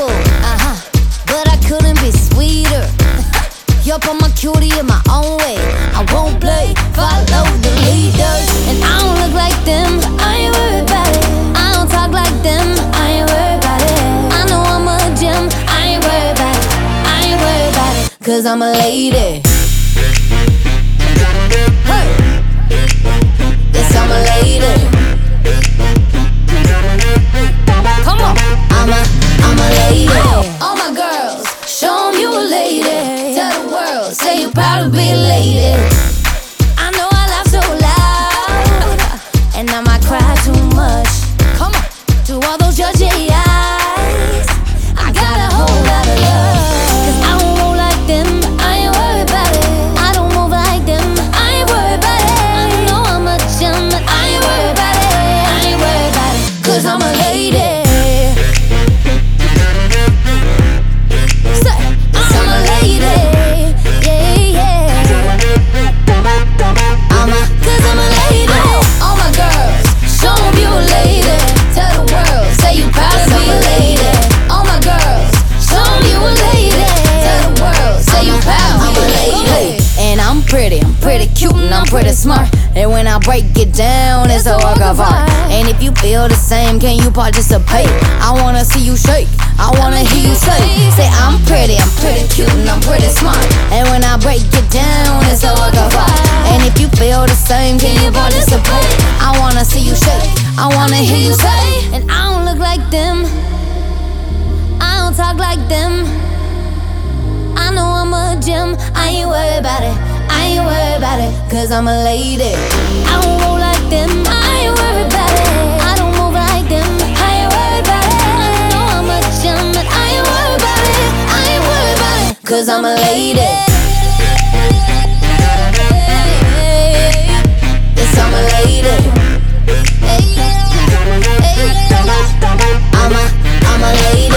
Uh-huh, but I couldn't be sweeter. Yup, I'm cutie in my own way. Cause I'm a lady. Hey. Yes, I'm a lady. Come on. I'm a, I'm a lady. All my girls, show 'em you a lady. Tell the world, say you're proud to be a lady. When I break it down, it's a work of art. And if you feel the same, can you participate? I wanna see you shake. I wanna hear you say, say I'm pretty, I'm pretty cute, and I'm pretty smart. And when I break it down, it's a work of art. And if you feel the same, can you participate? I wanna see you shake. I wanna hear you say, and I don't look like them. I don't talk like them. I know I'm a gem. I ain't worried about it ain't worried about it, cause I'm a lady. I don't roll like them, I ain't worried it. I don't move like them, I ain't worried it. I I'm, but I ain't worried it. I ain't worried about it, cause I'm a lady. Yes, I'm a lady. I'm a, I'm a lady.